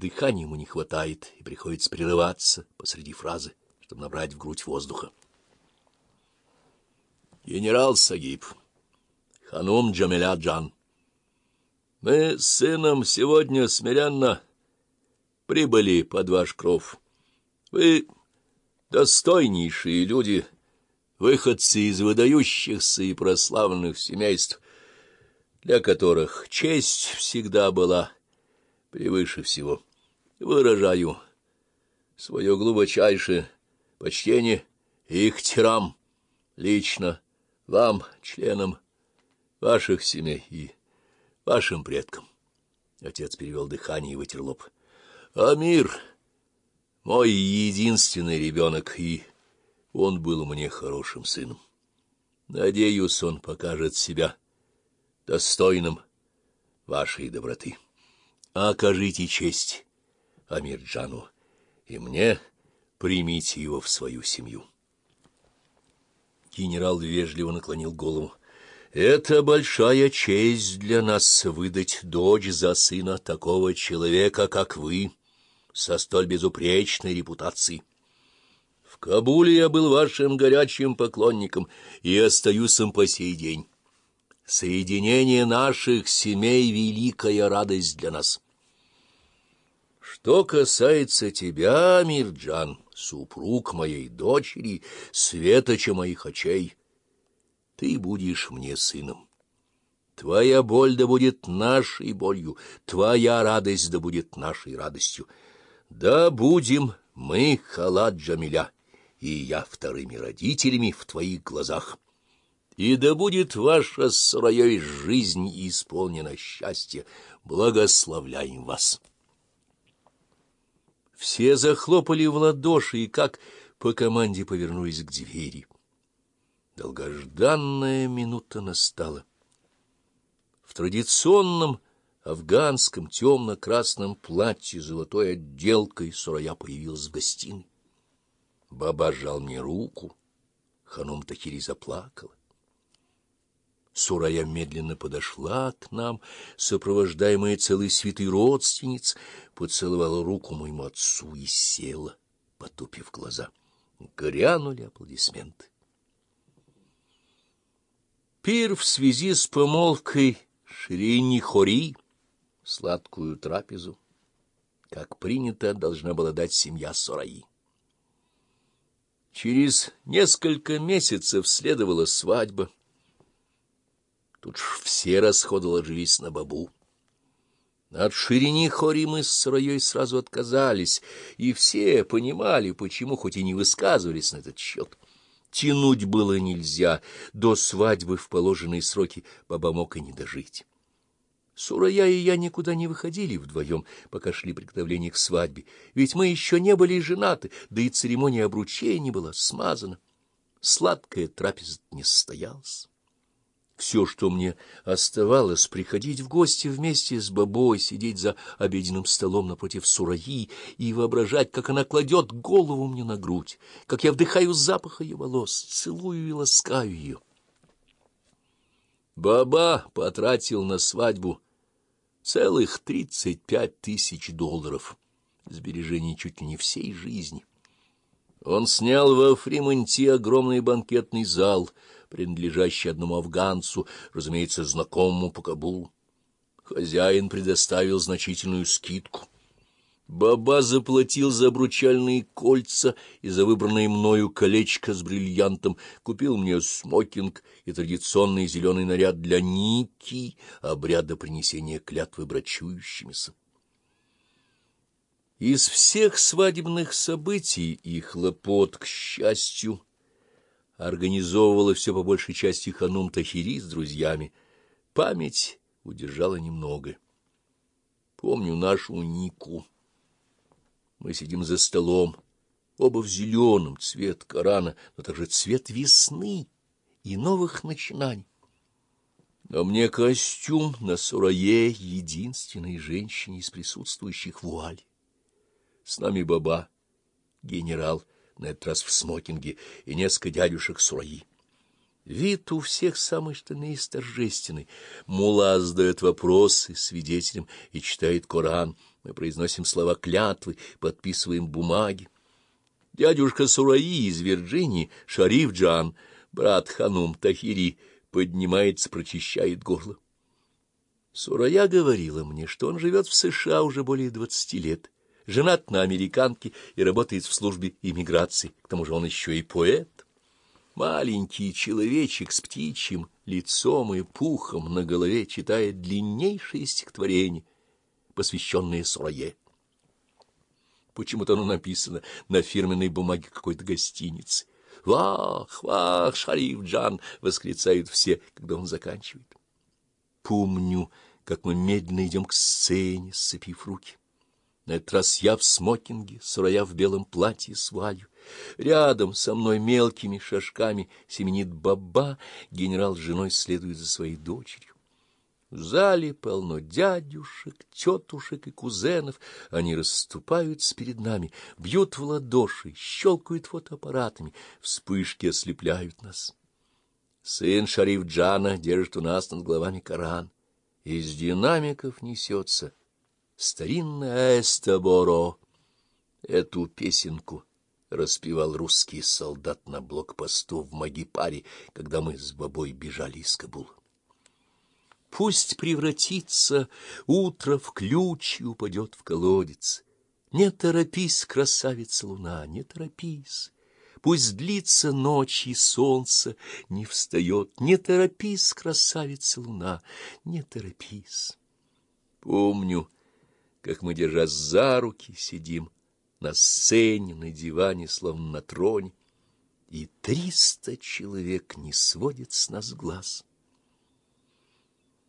Дыхания ему не хватает, и приходится прерываться посреди фразы, чтобы набрать в грудь воздуха. Генерал Сагиб, ханум Джамиля Джан, мы с сыном сегодня смиренно прибыли под ваш кров. Вы достойнейшие люди, выходцы из выдающихся и прославленных семейств, для которых честь всегда была превыше всего. Выражаю свое глубочайшее почтение их тирам, лично вам, членам ваших семей и вашим предкам. Отец перевел дыхание и вытер лоб. Амир, мой единственный ребенок, и он был мне хорошим сыном. Надеюсь, он покажет себя достойным вашей доброты. Окажите честь Амирджану, и мне примите его в свою семью. Генерал вежливо наклонил голову. «Это большая честь для нас выдать дочь за сына такого человека, как вы, со столь безупречной репутацией. В Кабуле я был вашим горячим поклонником и остаюсь им по сей день. Соединение наших семей — великая радость для нас». Что касается тебя, Мирджан, супруг моей дочери, светоча моих очей, ты будешь мне сыном. Твоя боль да будет нашей болью, твоя радость да будет нашей радостью. Да будем мы, халат Джамиля, и я вторыми родителями в твоих глазах. И да будет ваша с жизнь исполнена счастье. Благословляем вас. Все захлопали в ладоши и, как по команде, повернулись к двери. Долгожданная минута настала. В традиционном афганском темно-красном платье с золотой отделкой Сурая появилась в гостиной. Баба сжал мне руку, ханум Тахири заплакала. Сурая медленно подошла к нам, сопровождаемая целой свитой родственниц, поцеловала руку моему отцу и села, потупив глаза. Грянули аплодисменты. Пир в связи с помолвкой Ширини Хори, сладкую трапезу, как принято, должна была дать семья Сураи. Через несколько месяцев следовала свадьба. Тут ж все расходы ложились на бабу. От ширине хори мы с Сыроей сразу отказались, и все понимали, почему, хоть и не высказывались на этот счет. Тянуть было нельзя, до свадьбы в положенные сроки баба мог и не дожить. Сурая и я никуда не выходили вдвоем, пока шли приготовления к свадьбе, ведь мы еще не были женаты, да и церемония обручения была смазана. Сладкая трапеза не состоялась. Все, что мне оставалось, приходить в гости вместе с бабой, сидеть за обеденным столом напротив Сураи и воображать, как она кладет голову мне на грудь, как я вдыхаю запах ее волос, целую и ласкаю ее. Баба потратил на свадьбу целых тридцать пять тысяч долларов, сбережений чуть ли не всей жизни. Он снял во Фримонте огромный банкетный зал — принадлежащий одному афганцу, разумеется, знакомому по Кабулу. Хозяин предоставил значительную скидку. Баба заплатил за обручальные кольца и за выбранное мною колечко с бриллиантом, купил мне смокинг и традиционный зеленый наряд для Ники, обряда принесения клятвы брачующимися. Из всех свадебных событий и хлопот, к счастью, организовывала все по большей части ханум Тахири с друзьями. Память удержала немного. Помню нашу Нику. Мы сидим за столом, оба в зеленом, цвет Корана, но также цвет весны и новых начинаний. Но мне костюм на Сурае единственной женщине из присутствующих в вуале. С нами баба, генерал, на этот раз в смокинге, и несколько дядюшек Сураи. Вид у всех самый что торжественный. Мула задает вопросы свидетелям и читает Коран. Мы произносим слова клятвы, подписываем бумаги. Дядюшка Сураи из Вирджинии, Шариф Джан, брат Ханум Тахири, поднимается, прочищает горло. Сурая говорила мне, что он живет в США уже более двадцати лет, женат на американке и работает в службе иммиграции. К тому же он еще и поэт. Маленький человечек с птичьим лицом и пухом на голове читает длиннейшее стихотворение, посвященное Сурае. Почему-то оно написано на фирменной бумаге какой-то гостиницы. «Вах, вах, шариф Джан!» — восклицают все, когда он заканчивает. Помню, как мы медленно идем к сцене, сцепив руки. На этот раз я в смокинге, Сурая в белом платье с валью. Рядом со мной мелкими шажками семенит баба, генерал с женой следует за своей дочерью. В зале полно дядюшек, тетушек и кузенов. Они расступаются перед нами, бьют в ладоши, щелкают фотоаппаратами. Вспышки ослепляют нас. Сын Шариф Джана держит у нас над головами Коран. Из динамиков несется старинная эстаборо. Эту песенку распевал русский солдат на блокпосту в Магипаре, когда мы с бабой бежали из Кабула. Пусть превратится утро в ключ и упадет в колодец. Не торопись, красавица луна, не торопись. Пусть длится ночь, и солнце не встает. Не торопись, красавица луна, не торопись. Помню, как мы, держась за руки, сидим на сцене, на диване, словно на троне, и триста человек не сводит с нас глаз.